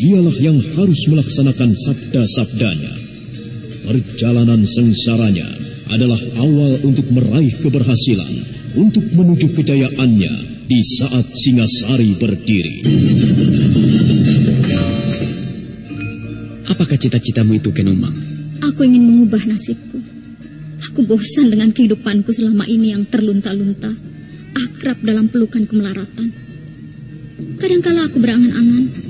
dialah yang harus melaksanakan sabda-sabdanya. Perjalanan sengsaranya adalah awal untuk meraih keberhasilan, untuk menuju kejayaannya di saat Singasari berdiri. Apakah cita-citamu itu, Kenumang? Aku ingin mengubah nasibku. Aku bosan dengan kehidupanku selama ini yang terlunta-lunta, akrab dalam pelukan kemelaratan. Kadangkala aku berangan-angan,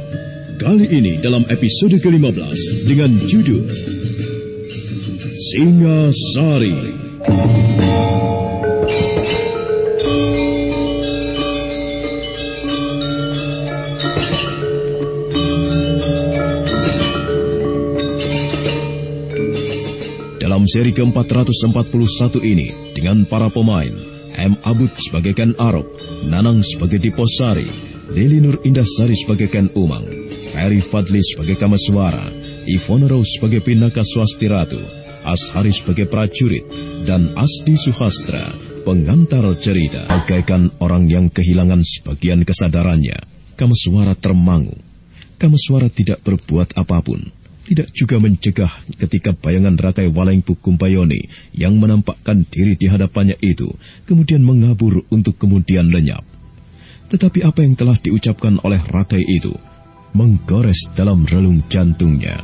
Kali ini dalam episode ke-15 dengan judul Singa Sari. Dalam seri ke-441 ini, dengan para pemain, M. Abud sebagai Ken Arok, Nanang sebagai Diposari, Lili Nur Indahsari sebagai Ken Umang, Ferry Fadli sebagai Kamaswara, Ivone Rose sebagai Pinaka Swasti Ratu, Ashari sebagai prajurit, dan Asdi Suhastra, pengantar cerita. Bagaikan orang yang kehilangan sebagian kesadarannya, Kamaswara termangu. Kamaswara tidak berbuat apa pun, tidak juga mencegah ketika bayangan Rakai Walengpu Kumpayoni yang menampakkan diri di hadapannya itu kemudian mengabur untuk kemudian lenyap. Tetapi apa yang telah diucapkan oleh Rakai itu menggores dalam relung jantungnya.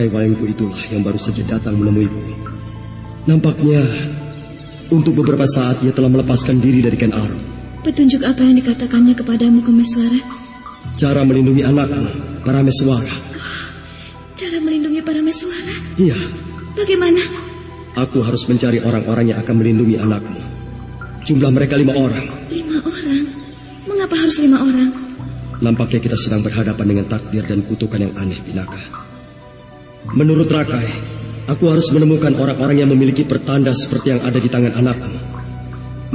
Rakai Walengku itulah yang baru saja datang menemuiku. Nampaknya untuk beberapa saat ia telah melepaskan diri dari Ken Arok. Petunjuk apa yang dikatakannya kepadamu, Kemeswara? Cara melindungi anakmu, para meswara. Cara melindungi para meswara? Iya, Bagaimana? aku harus mencari orang-orang yang akan melindungi anakmu. Jumlah mereka lima orang. Lima orang. Mengapa harus lima orang? Nampaknya kita sedang berhadapan dengan takdir dan kutukan yang aneh, Pinaka. Menurut Rakai, aku harus menemukan orang-orang yang memiliki pertanda seperti yang ada di tangan anakmu.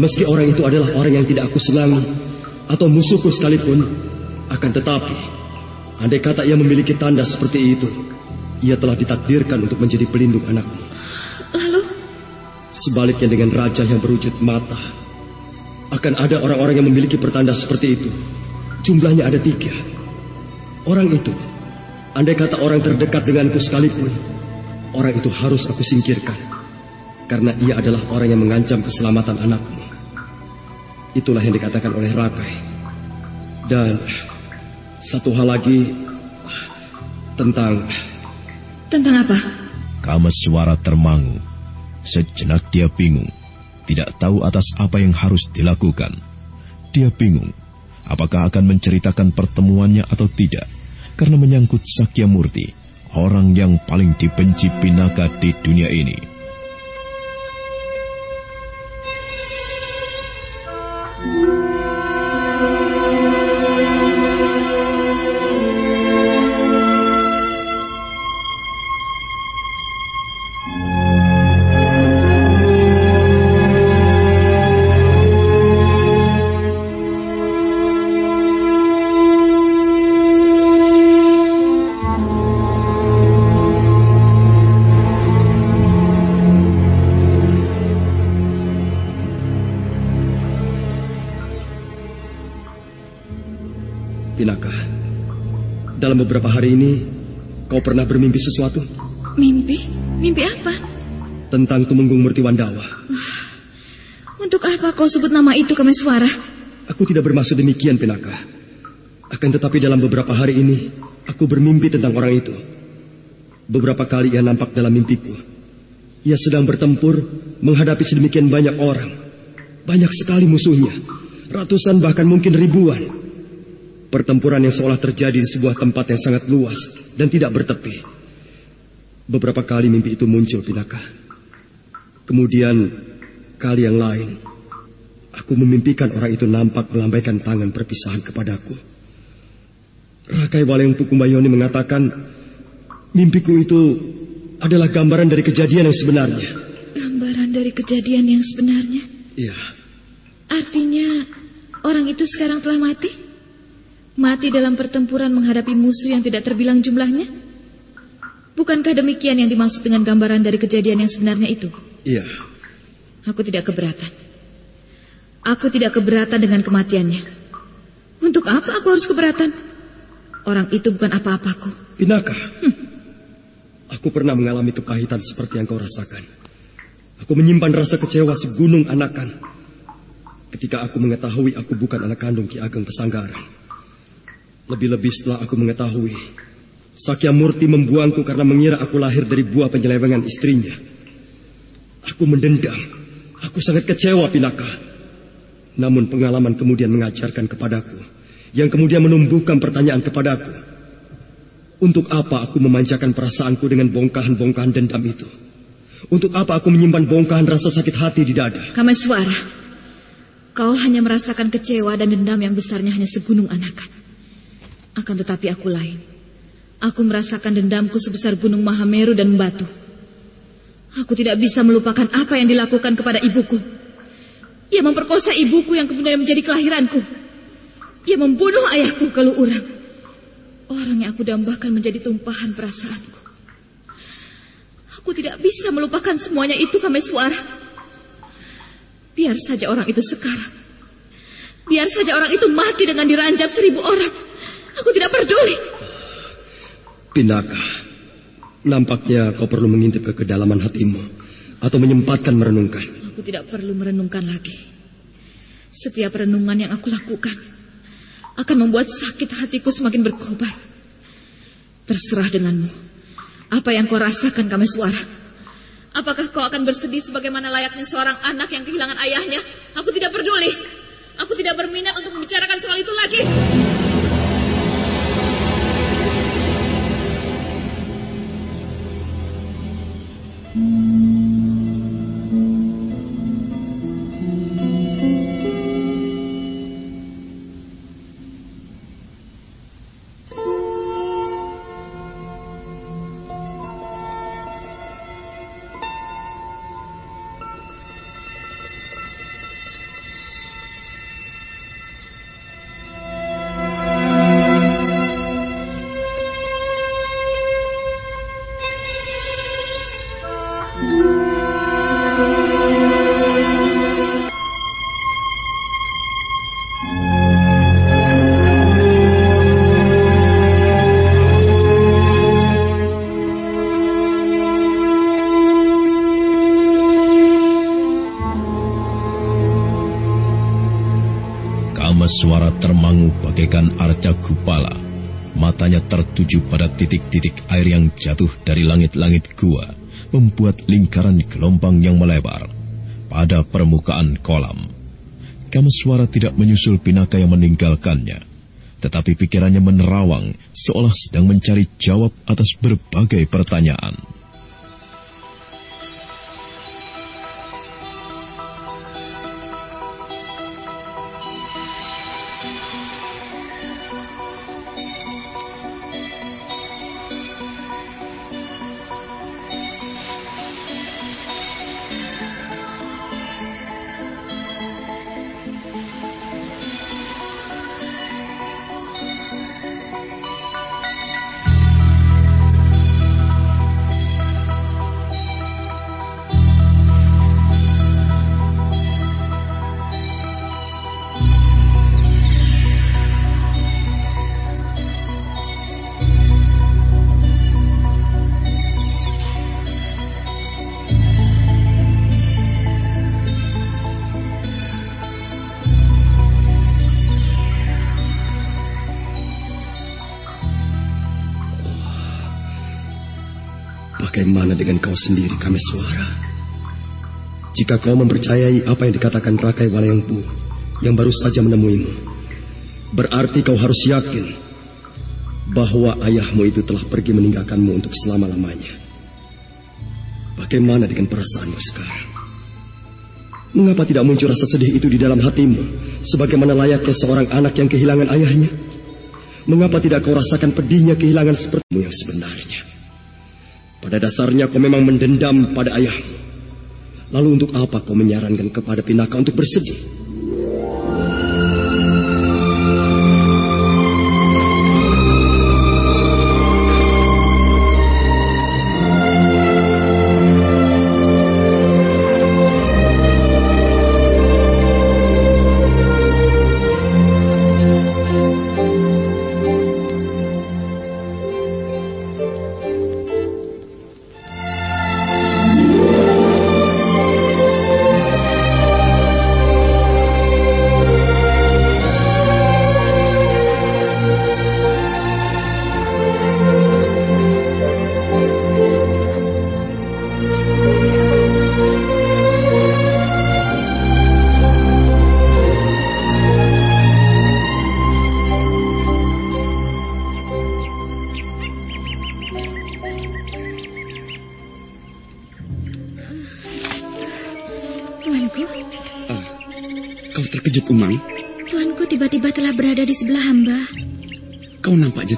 Meski orang itu adalah orang yang tidak aku senangi atau musuhku sekalipun, akan tetapi, andai kata ia memiliki tanda seperti itu, ia telah ditakdirkan untuk menjadi pelindung anakmu. Lalu, Sebaliknya dengan raja yang berwujud mata, akan ada orang-orang yang memiliki pertanda seperti itu. Jumlahnya ada tiga. Orang itu, andai kata orang terdekat denganku sekalipun, orang itu harus aku singkirkan. Karena ia adalah orang yang mengancam keselamatan anakmu. Itulah yang dikatakan oleh Rakai. Dan satu hal lagi tentang tentang apa? Kameswara termangu. Sejenak dia bingung, tidak tahu atas apa yang harus dilakukan. Dia bingung, apakah akan menceritakan pertemuannya atau tidak, karena menyangkut Sakya Murti, orang yang paling dibenci Pinaka di dunia ini. Pinaka. Dalam beberapa hari ini, kau pernah bermimpi sesuatu Mimpi? Mimpi apa? tentang Tumenggung Murti Wandawa. Untuk apa kau sebut nama itu Kemeswara? Aku tidak bermaksud demikian, Pinaka. Akan tetapi dalam beberapa hari ini, aku bermimpi tentang orang itu. Beberapa kali ia nampak dalam mimpiku. Ia sedang bertempur menghadapi sedemikian banyak orang. Banyak sekali musuhnya. Ratusan bahkan mungkin ribuan. Pertempuran yang seolah terjadi di sebuah tempat yang sangat luas dan tidak bertepi. Beberapa kali mimpi itu muncul, Pinaka. Kemudian, kali yang lain, aku memimpikan orang itu nampak melambaikan tangan perpisahan kepadaku. Rakai Waleng Pukumbayoni mengatakan, mimpiku itu adalah gambaran dari kejadian yang sebenarnya. Gambaran dari kejadian yang sebenarnya. Iya, Artinya, orang itu sekarang telah mati? Mati dalam pertempuran menghadapi musuh yang tidak terbilang jumlahnya? Bukankah demikian yang dimaksud dengan gambaran dari kejadian yang sebenarnya itu? iya. Aku tidak keberatan. Aku tidak keberatan dengan kematiannya. Untuk apa aku harus keberatan? Orang itu bukan apa-apaku. Pinaka, aku pernah mengalami kepahitan seperti yang kau rasakan. Aku menyimpan rasa kecewa segunung anakan. Ketika aku mengetahui aku bukan anak kandung Ki Ageng Pesanggaran. Lebih-lebih setelah aku mengetahui Sakya Murti membuangku karena mengira aku lahir dari buah penyelewengan istrinya. Aku mendendam. Aku sangat kecewa, Pinaka. Namun pengalaman kemudian mengajarkan kepadaku, yang kemudian menumbuhkan pertanyaan kepadaku. Untuk apa aku memanjakan perasaanku dengan bongkahan-bongkahan dendam itu? Untuk apa aku menyimpan bongkahan rasa sakit hati di dada? Kameswara, kau hanya merasakan kecewa dan dendam yang besarnya hanya segunung anakan. Akan tetapi aku lain. Aku merasakan dendamku sebesar gunung Mahameru dan batu. Aku tidak bisa melupakan apa yang dilakukan kepada ibuku. Ia memperkosa ibuku yang kemudian menjadi kelahiranku. Ia membunuh ayahku kalau orang. Orang yang aku dambakan menjadi tumpahan perasaanku. Aku tidak bisa melupakan semuanya itu kami suara. Biar saja orang itu sekarang. Biar saja orang itu mati dengan diranjam seribu orang. Aku tidak peduli. Pinaka, nampaknya kau perlu mengintip ke kedalaman hatimu atau menyempatkan merenungkan. Aku tidak perlu merenungkan lagi. Setiap renungan yang aku lakukan akan membuat sakit hatiku semakin berkobar. Terserah denganmu. Apa yang kau rasakan, kami suara? Apakah kau akan bersedih sebagaimana layaknya seorang anak yang kehilangan ayahnya? Aku tidak peduli. Aku tidak berminat untuk membicarakan soal itu lagi. Suara termangu bagaikan arca gupala. Matanya tertuju pada titik-titik air yang jatuh dari langit-langit gua, membuat lingkaran gelombang yang melebar pada permukaan kolam. Kameswara tidak menyusul Pinaka yang meninggalkannya, tetapi pikirannya menerawang seolah sedang mencari jawab atas berbagai pertanyaan. Dengan kau sendiri, Kameswara? Jika kau mempercayai apa yang dikatakan Rakai Walayangpu yang baru saja menemuimu, berarti kau harus yakin bahwa ayahmu itu telah pergi meninggalkanmu untuk selama-lamanya. Bagaimana dengan perasaanmu sekarang? Mengapa tidak muncul rasa sedih itu di dalam hatimu, sebagaimana layaknya seorang anak yang kehilangan ayahnya? Mengapa tidak kau rasakan pedihnya kehilangan sepertimu yang sebenarnya? Pada dasarnya kau memang mendendam pada ayahmu. Lalu untuk apa kau menyarankan kepada Pinaka untuk bersedih?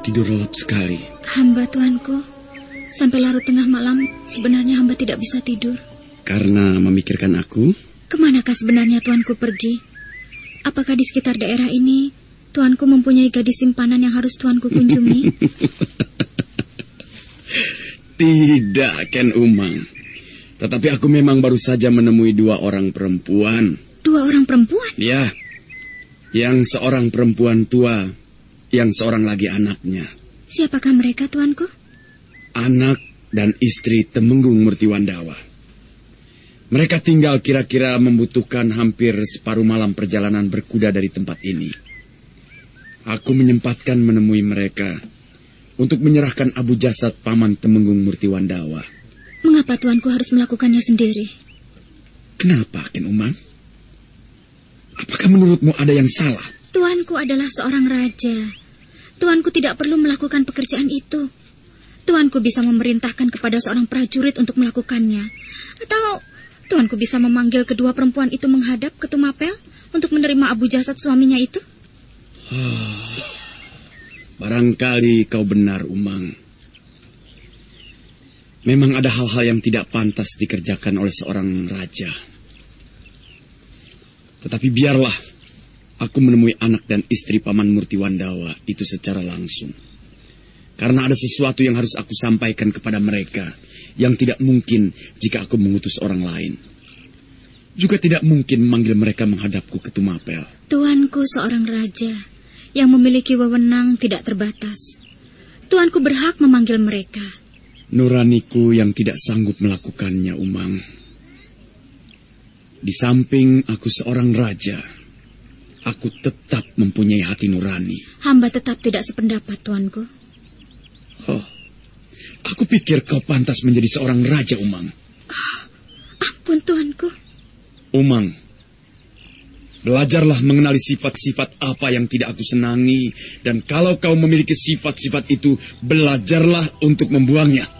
Tidur lelap sekali. Hamba tuanku, sampai larut tengah malam sebenarnya hamba tidak bisa tidur. Karena memikirkan aku? Ke manakah sebenarnya tuanku pergi? Apakah di sekitar daerah ini tuanku mempunyai gadis simpanan yang harus tuanku kunjungi? tidak, Ken Umang. Tetapi aku memang baru saja menemui dua orang perempuan. Dua orang perempuan? Ya. Yang seorang perempuan tua yang seorang lagi anaknya. Siapakah mereka, tuanku? Anak dan istri Temenggung Murtiwandawa. Mereka tinggal kira-kira membutuhkan hampir separuh malam perjalanan berkuda dari tempat ini. Aku menyempatkan menemui mereka, untuk menyerahkan Abu Jasad Paman Temenggung Murtiwandawa. Mengapa tuanku harus melakukannya sendiri? Kenapa, Ken Umang? Apakah menurutmu ada yang salah? Tuanku adalah seorang raja. Tuanku tidak perlu melakukan pekerjaan itu. Tuanku bisa memerintahkan kepada seorang prajurit untuk melakukannya. Atau tuanku bisa memanggil kedua perempuan itu menghadap ke Tumapel untuk menerima abu jasad suaminya itu. Barangkali kau benar, Umang. Memang ada hal-hal yang tidak pantas dikerjakan oleh seorang raja. Tetapi biarlah aku menemui anak dan istri Paman Murtiwandawa itu secara langsung. Karena ada sesuatu yang harus aku sampaikan kepada mereka yang tidak mungkin jika aku mengutus orang lain. Juga tidak mungkin memanggil mereka menghadapku ke Tumapel. Tuanku seorang raja yang memiliki wewenang tidak terbatas. Tuanku berhak memanggil mereka. Nuraniku yang tidak sanggup melakukannya, Umang. Di samping aku seorang raja, aku tetap mempunyai hati nurani. Hamba tetap tidak sependapat, tuanku. Oh, aku pikir kau pantas menjadi seorang raja, Umang. Ampun, tuanku. Umang, belajarlah mengenali sifat-sifat apa yang tidak aku senangi, dan kalau kau memiliki sifat-sifat itu, belajarlah untuk membuangnya.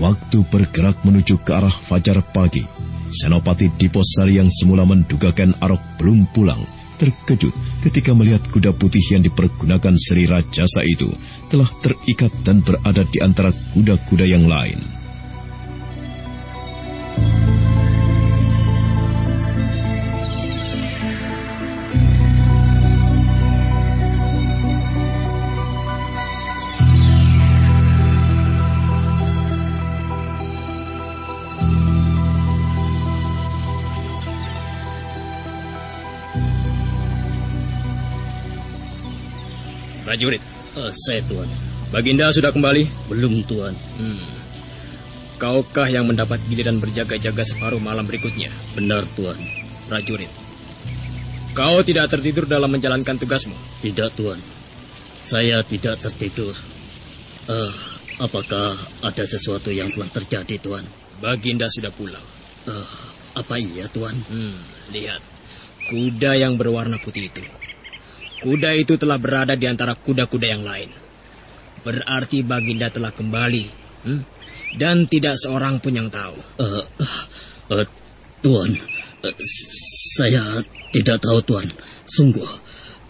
Waktu bergerak menuju ke arah fajar pagi. Senopati Diposari yang semula mendugakan Arok belum pulang, terkejut ketika melihat kuda putih yang dipergunakan Sri Rajasa itu telah terikat dan berada di antara kuda-kuda yang lain. Prajurit, Eh, saya tuan. Baginda sudah kembali? Belum tuan. Hmm. Kaukah yang mendapat giliran berjaga-jaga separuh malam berikutnya? Benar tuan. Prajurit. Kau tidak tertidur dalam menjalankan tugasmu? Tidak tuan. Saya tidak tertidur. Eh, apakah ada sesuatu yang telah terjadi tuan? Baginda sudah pulang. Eh, apa iya tuan? Hmm, lihat. Kuda yang berwarna putih itu. Kuda itu telah berada di antara kuda-kuda yang lain. Berarti Baginda telah kembali. Hmm? Dan tidak seorang pun yang tahu. Eh, eh, tuan, eh, saya tidak tahu tuan. Sungguh,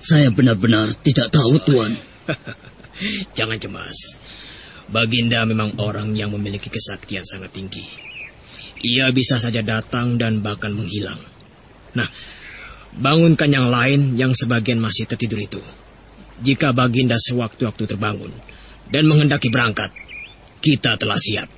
saya benar-benar tidak tahu tuan. Jangan cemas. Baginda memang orang yang memiliki kesaktian sangat tinggi. Ia bisa saja datang dan bahkan menghilang. Nah, bangunkan yang lain yang sebagian masih tertidur itu. Jika Baginda sewaktu-waktu terbangun dan menghendaki berangkat, kita telah siap.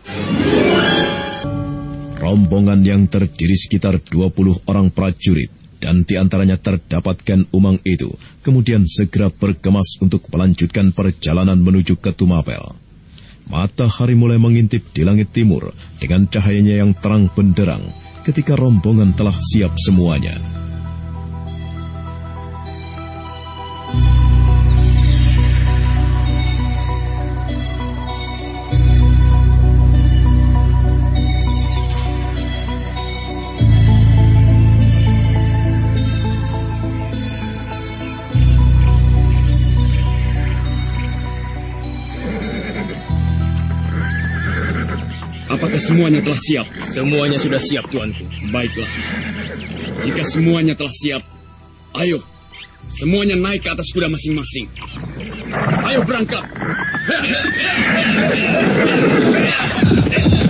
Rombongan yang terdiri sekitar 20 orang prajurit dan di antaranya terdapatkan Umang itu kemudian segera bergemas untuk melanjutkan perjalanan menuju ke Tumapel. Matahari mulai mengintip di langit timur dengan cahayanya yang terang benderang ketika rombongan telah siap semuanya. Semuanya telah siap? Semuanya sudah siap, tuanku. Baiklah. Jika semuanya telah siap, ayo. Semuanya naik ke atas kuda masing-masing. Ayo berangkat.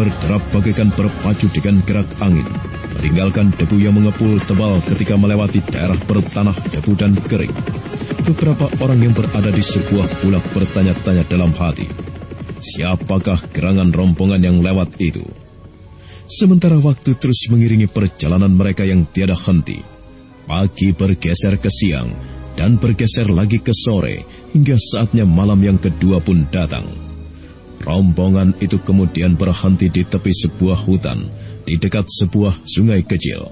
berderap bagaikan berpacu dengan gerak angin, meninggalkan debu yang mengepul tebal ketika melewati daerah bertanah debu dan kering. Beberapa orang yang berada di sebuah bulak bertanya-tanya dalam hati, siapakah gerangan rombongan yang lewat itu? Sementara waktu terus mengiringi perjalanan mereka yang tiada henti. Pagi bergeser ke siang, dan bergeser lagi ke sore, hingga saatnya malam yang kedua pun datang. Rombongan itu kemudian berhenti di tepi sebuah hutan, di dekat sebuah sungai kecil.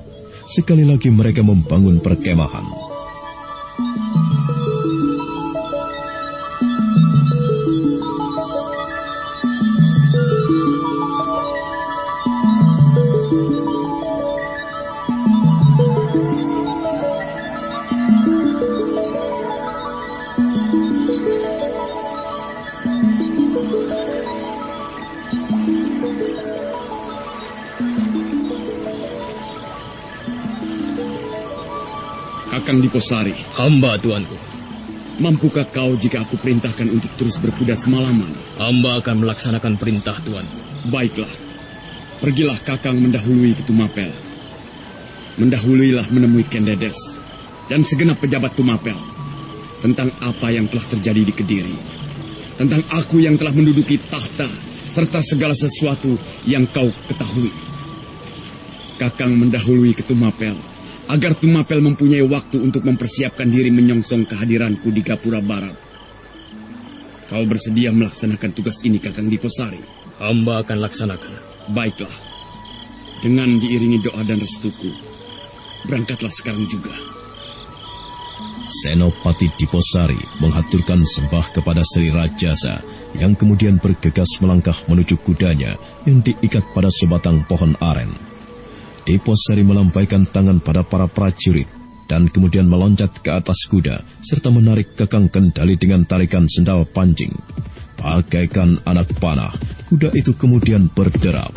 Sekali lagi mereka membangun perkemahan. Kakang Diposari, Hamba, tuanku. mampukah kau jika aku perintahkan untuk terus berkuda semalaman? Hamba akan melaksanakan perintah tuanku. Baiklah, pergilah Kakang mendahului ke Tumapel. Mendahuluilah menemui Kendedes dan segenap pejabat Tumapel tentang apa yang telah terjadi di Kediri. Tentang aku yang telah menduduki tahta serta segala sesuatu yang kau ketahui. Kakang mendahului ke Tumapel agar Tumapel mempunyai waktu untuk mempersiapkan diri menyongsong kehadiranku di Gapura Barat. Kau bersedia melaksanakan tugas ini, Kakang Diposari? Hamba akan laksanakan. Baiklah. Dengan diiringi doa dan restuku, berangkatlah sekarang juga. Senopati Diposari menghaturkan sembah kepada Sri Rajasa yang kemudian bergegas melangkah menuju kudanya yang diikat pada sebatang pohon aren. Diposari melampaikan tangan pada para prajurit dan kemudian meloncat ke atas kuda serta menarik kekang kendali dengan tarikan sendal pancing. Bagaikan anak panah, kuda itu kemudian berderap.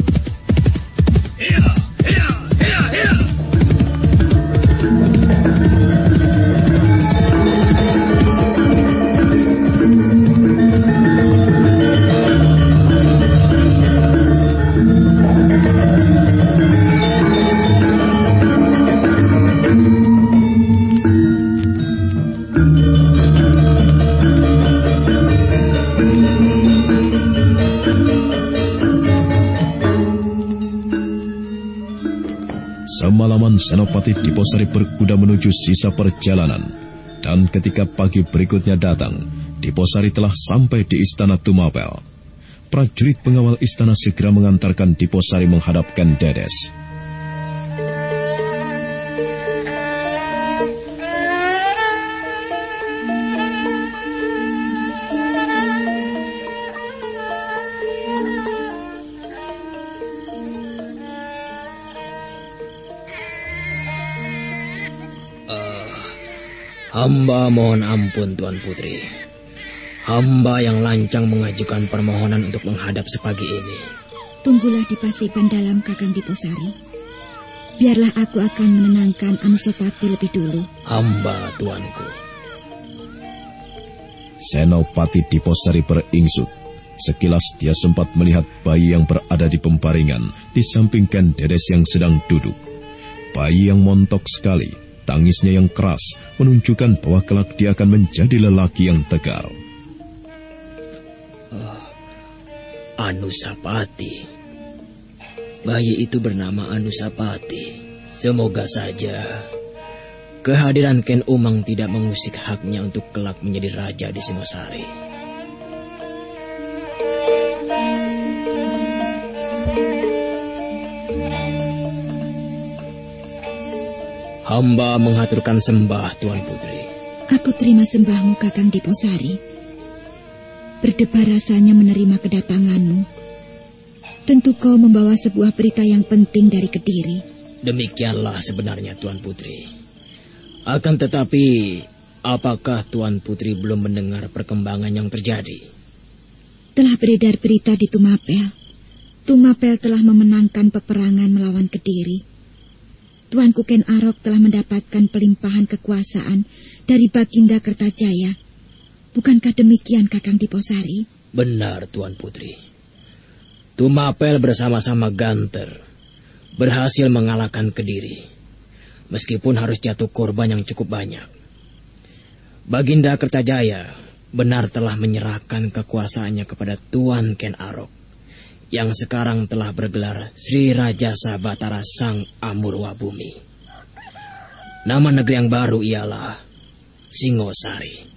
Semalaman Senopati Diposari berkuda menuju sisa perjalanan. Dan ketika pagi berikutnya datang, Diposari telah sampai di istana Tumapel. Prajurit pengawal istana segera mengantarkan Diposari menghadapkan Dedes. Hamba mohon ampun Tuan Putri. Hamba yang lancang mengajukan permohonan untuk menghadap sepagi ini. Tunggulah di Pasiban dalam Kakang Diposari. Biarlah aku akan menenangkan Anusapati lebih dulu. Hamba tuanku. Senopati Diposari beringsut. Sekilas dia sempat melihat bayi yang berada di pemparingan di samping Ken Dedes yang sedang duduk. Bayi yang montok sekali, tangisnya yang keras menunjukkan bahwa kelak dia akan menjadi lelaki yang tegar. Oh, Anusapati. Bayi itu bernama Anusapati. Semoga saja kehadiran Ken Umang tidak mengusik haknya untuk kelak menjadi raja di Singosari. Hamba mengaturkan sembah, Tuan Putri. Aku terima sembahmu, Kakang Diposari. Berdebar rasanya menerima kedatanganmu. Tentu kau membawa sebuah berita yang penting dari Kediri. Demikianlah sebenarnya, Tuan Putri. Akan tetapi, apakah Tuan Putri belum mendengar perkembangan yang terjadi? Telah beredar berita di Tumapel. Tumapel telah memenangkan peperangan melawan Kediri. Tuan Kuken Arok telah mendapatkan pelimpahan kekuasaan dari Baginda Kertajaya. Bukankah demikian Kakang Diposari? Benar, Tuan Putri. Tumapel bersama-sama Ganter berhasil mengalahkan Kediri. Meskipun harus jatuh korban yang cukup banyak. Baginda Kertajaya benar telah menyerahkan kekuasaannya kepada Tuan Ken Arok yang sekarang telah bergelar Sri Raja Sabatara Sang Amurwa Bumi. Nama negeri yang baru ialah Singosari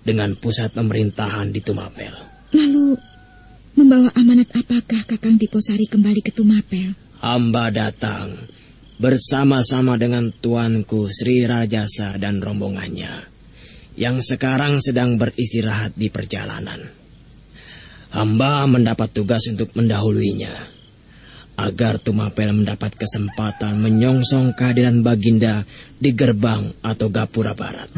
dengan pusat pemerintahan di Tumapel. Lalu membawa amanat apakah Kakang Diposari kembali ke Tumapel? Hamba datang bersama-sama dengan tuanku Sri Rajasa dan rombongannya yang sekarang sedang beristirahat di perjalanan hamba mendapat tugas untuk mendahuluinya. Agar Tumapel mendapat kesempatan menyongsong kehadiran Baginda di gerbang atau gapura barat.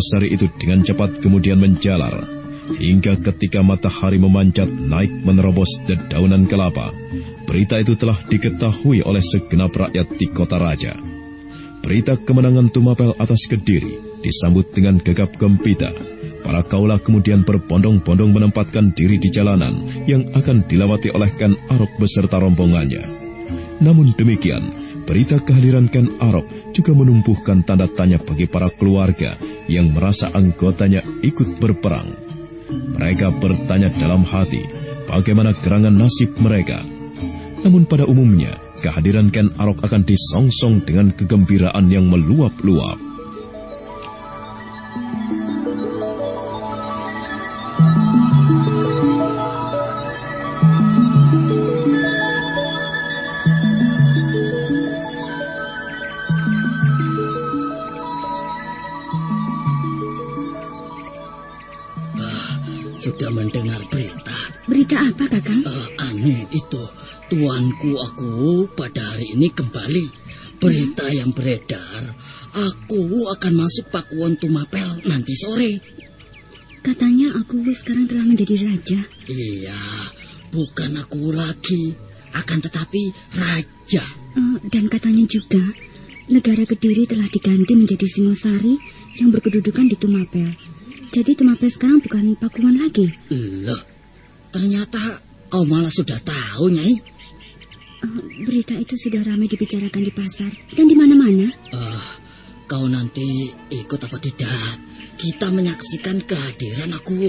Diposari itu dengan cepat kemudian menjalar, hingga ketika matahari memancat naik menerobos dedaunan kelapa, berita itu telah diketahui oleh segenap rakyat di kota raja. Berita kemenangan Tumapel atas Kediri disambut dengan gegap gempita. Para kaula kemudian berbondong-bondong menempatkan diri di jalanan yang akan dilewati oleh Ken Arok beserta rombongannya. Namun demikian, Berita kehadiran Ken Arok juga menumbuhkan tanda tanya bagi para keluarga yang merasa anggotanya ikut berperang. Mereka bertanya dalam hati bagaimana gerangan nasib mereka. Namun pada umumnya, kehadiran Ken Arok akan disongsong dengan kegembiraan yang meluap-luap. Aku pada hari ini kembali. Berita yang beredar, aku akan masuk Pakuan Tumapel nanti sore. Katanya aku sekarang telah menjadi raja. Iya, bukan aku lagi, akan tetapi raja. Uh, dan katanya juga negara Kediri telah diganti menjadi Singosari yang berkedudukan di Tumapel. Jadi Tumapel sekarang bukan Pakuan lagi. Loh, ternyata kau malah sudah tahu, Nyai. Uh, berita itu sudah ramai dibicarakan di pasar dan di mana-mana. Uh, kau nanti ikut apa tidak? kita menyaksikan kehadiran aku,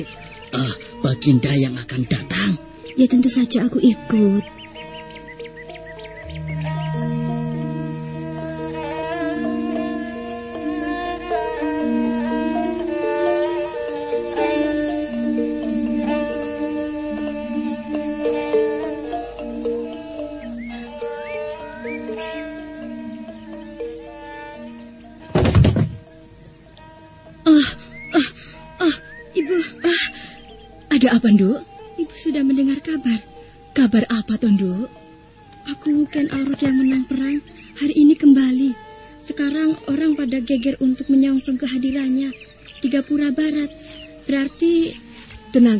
uh, Baginda yang akan datang. Ya tentu saja aku ikut.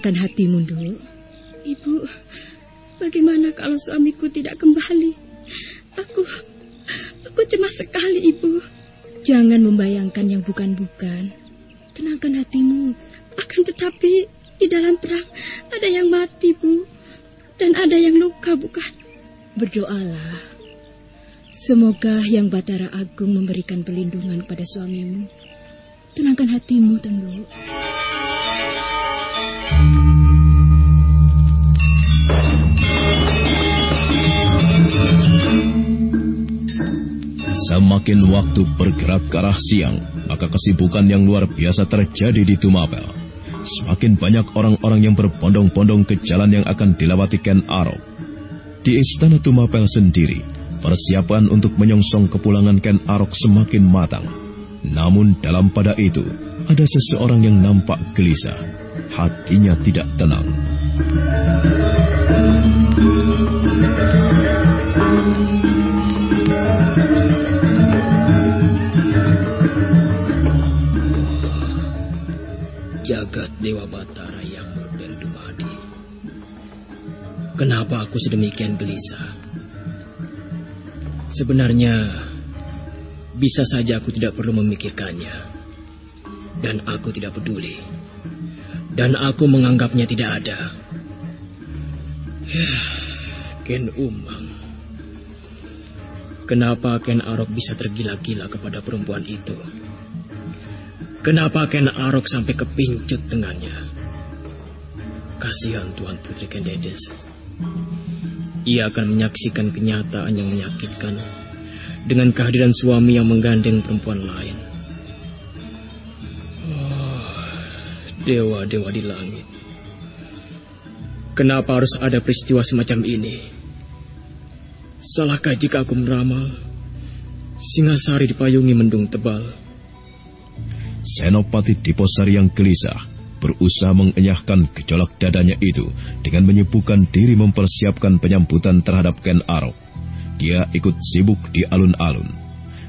Tenangkan hatimu, Nduk. Ibu, bagaimana kalau suamiku tidak kembali? Aku... Aku cemas sekali, Ibu. Jangan membayangkan yang bukan-bukan. Tenangkan hatimu. Akan tetapi di dalam perang ada yang mati, Bu. Dan ada yang luka, bukan? Berdoalah. Semoga Yang Batara Agung memberikan perlindungan pada suamimu. Tenangkan hatimu, Tenggu. Semakin waktu bergerak ke arah siang, maka kesibukan yang luar biasa terjadi di Tumapel. Semakin banyak orang-orang yang berbondong-bondong ke jalan yang akan dilewati Ken Arok. Di Istana Tumapel sendiri, persiapan untuk menyongsong kepulangan Ken Arok semakin matang. Namun dalam pada itu, ada seseorang yang nampak gelisah. Hatinya tidak tenang. Jagat Dewa Batara yang dumadi. Kenapa aku sedemikian gelisah? Sebenarnya, bisa saja aku tidak perlu memikirkannya. Dan aku tidak peduli. Dan aku menganggapnya tidak ada. Ken Umang. Kenapa Ken Arok bisa tergila-gila kepada perempuan itu? Kenapa Ken Arok sampai kepincut dengannya? Kasihan Tuan Putri Kendedes. Ia akan menyaksikan kenyataan yang menyakitkan dengan kehadiran suami yang menggandeng perempuan lain. Oh, dewa-dewa di langit. Kenapa harus ada peristiwa semacam ini? Salahkah jika aku meramal Singasari dipayungi mendung tebal? Senopati Diposari yang gelisah berusaha mengenyahkan gejolak dadanya itu dengan menyibukkan diri mempersiapkan penyambutan terhadap Ken Arok. Dia ikut sibuk di alun-alun.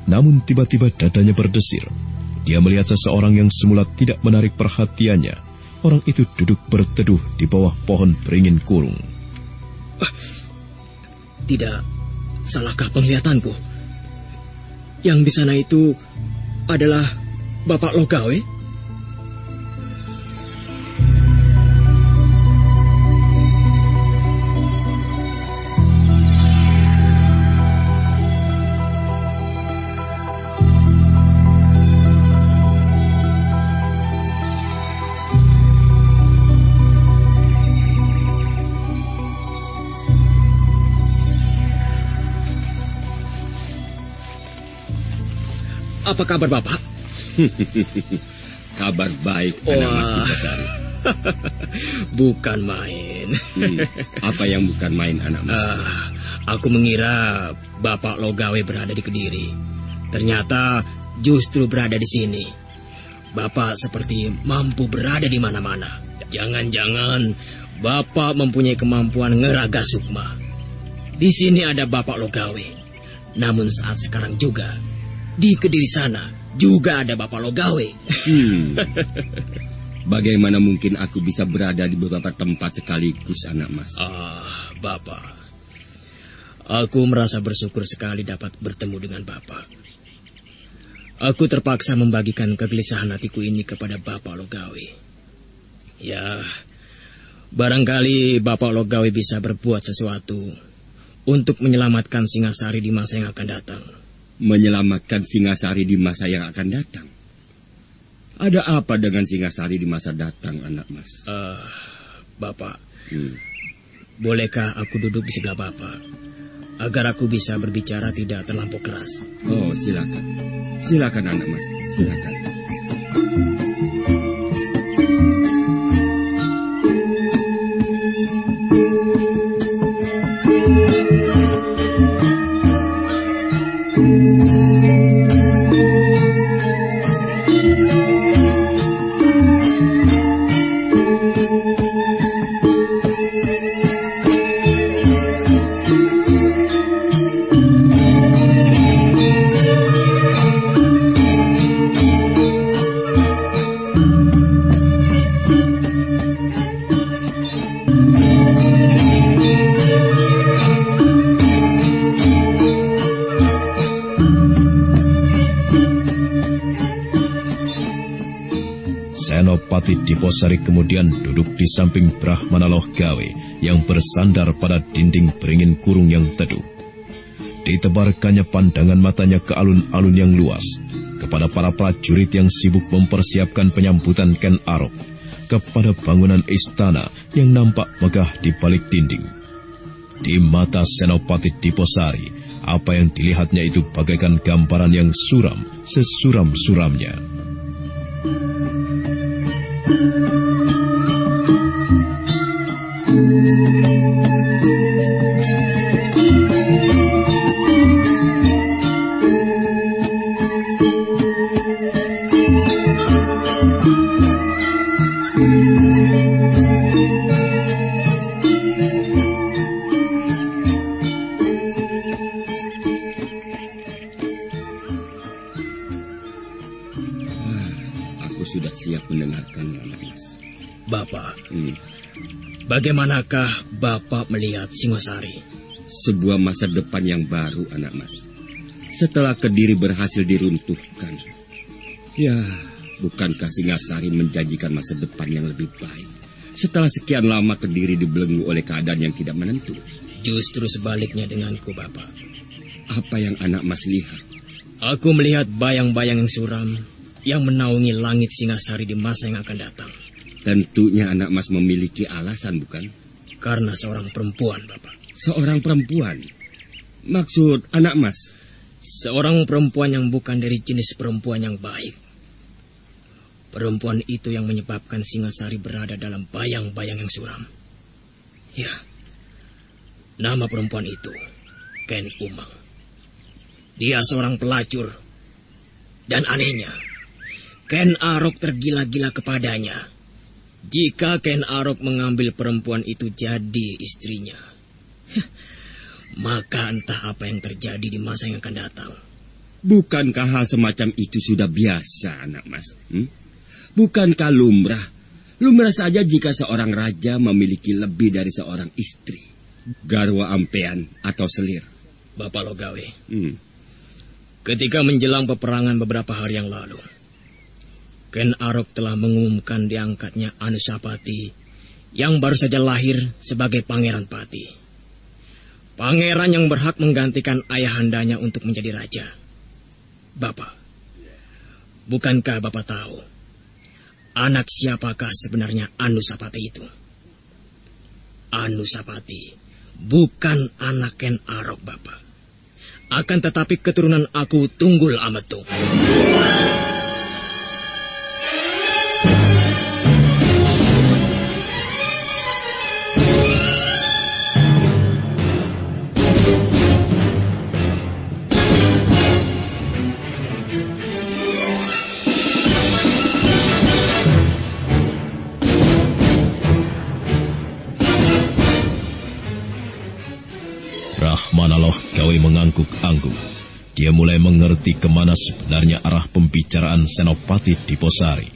Namun tiba-tiba dadanya berdesir. Dia melihat seseorang yang semula tidak menarik perhatiannya. Orang itu duduk berteduh di bawah pohon beringin kurung. Tidak, salahkah penglihatanku? Yang di sana itu adalah Bapak Logawe? Apa kabar Bapak? Kabar baik, Anak Mas Dikasari. bukan main. hmm, apa yang bukan main, Anak Mas? Uh, aku mengira Bapak Logawe berada di Kediri. Ternyata justru berada di sini. Bapak seperti mampu berada di mana-mana. Jangan-jangan Bapak mempunyai kemampuan ngeraga sukma. Di sini ada Bapak Logawe. Namun saat sekarang juga, di Kediri sana, juga ada Bapak Logawe. Hmm. Bagaimana mungkin aku bisa berada di beberapa tempat sekaligus, anak mas? Ah, Bapak. Aku merasa bersyukur sekali dapat bertemu dengan Bapak. Aku terpaksa membagikan kegelisahan hatiku ini kepada Bapak Logawi. Ya, barangkali Bapak Logawi bisa berbuat sesuatu untuk menyelamatkan Singasari di masa yang akan datang. Menyelamatkan Singasari di masa yang akan datang? Ada apa dengan Singasari di masa datang, anak mas? Uh, Bapak, hmm. bolehkah aku duduk di sebelah Bapak? Agar aku bisa berbicara tidak terlampau keras. Oh, silakan. Silakan, anak mas. Silakan. Diposari kemudian duduk di samping Brahmana Loh Gawe yang bersandar pada dinding beringin kurung yang teduh. Ditebarkannya pandangan matanya ke alun-alun yang luas, kepada para prajurit yang sibuk mempersiapkan penyambutan Ken Arok, kepada bangunan istana yang nampak megah di balik dinding. Di mata Senopati Diposari, apa yang dilihatnya itu bagaikan gambaran yang suram, sesuram-suramnya. Thank you. Bagaimanakah Bapak melihat Singosari? Sebuah masa depan yang baru, anak mas. Setelah Kediri berhasil diruntuhkan. Ya, bukankah Singasari menjanjikan masa depan yang lebih baik? Setelah sekian lama Kediri dibelenggu oleh keadaan yang tidak menentu. Justru sebaliknya denganku, Bapak. Apa yang anak mas lihat? Aku melihat bayang-bayang yang suram yang menaungi langit Singasari di masa yang akan datang. Tentunya anak mas memiliki alasan, bukan? Karena seorang perempuan, Bapak. Seorang perempuan? Maksud anak mas? Seorang perempuan yang bukan dari jenis perempuan yang baik. Perempuan itu yang menyebabkan Singasari berada dalam bayang-bayang yang suram. Ya, nama perempuan itu Ken Umang. Dia seorang pelacur. Dan anehnya, Ken Arok tergila-gila kepadanya jika Ken Arok mengambil perempuan itu jadi istrinya, maka entah apa yang terjadi di masa yang akan datang. Bukankah hal semacam itu sudah biasa, anak mas? Hmm? Bukankah lumrah? Lumrah saja jika seorang raja memiliki lebih dari seorang istri. Garwa ampean atau selir. Bapak Logawe. Hmm. Ketika menjelang peperangan beberapa hari yang lalu, Ken Arok telah mengumumkan diangkatnya Anusapati yang baru saja lahir sebagai Pangeran Pati. Pangeran yang berhak menggantikan ayahandanya untuk menjadi raja. Bapak, bukankah Bapak tahu anak siapakah sebenarnya Anusapati itu? Anusapati bukan anak Ken Arok, Bapak. Akan tetapi keturunan aku Tunggul Ametu. Mengangguk-angguk. Dia mulai mengerti ke mana sebenarnya arah pembicaraan Senopati di Posari.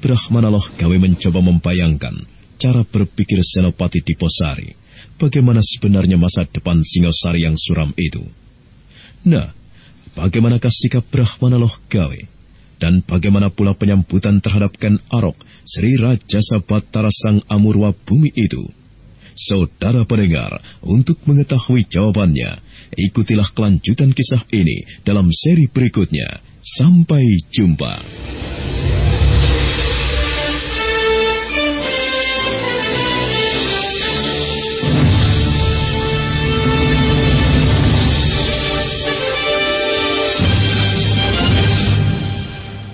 Brahmana Loh Gawe mencoba membayangkan cara berpikir Senopati Diposari, bagaimana sebenarnya masa depan Singosari yang suram itu. Nah, bagaimanakah sikap Brahmana Loh Gawe? Dan bagaimana pula penyambutan terhadap Ken Arok, Sri Raja Sabatara Sang Amurwa Bumi itu? Saudara pendengar, untuk mengetahui jawabannya, ikutilah kelanjutan kisah ini dalam seri berikutnya. Sampai jumpa.